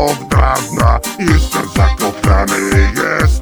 od dawna Jestem zakochany, jestem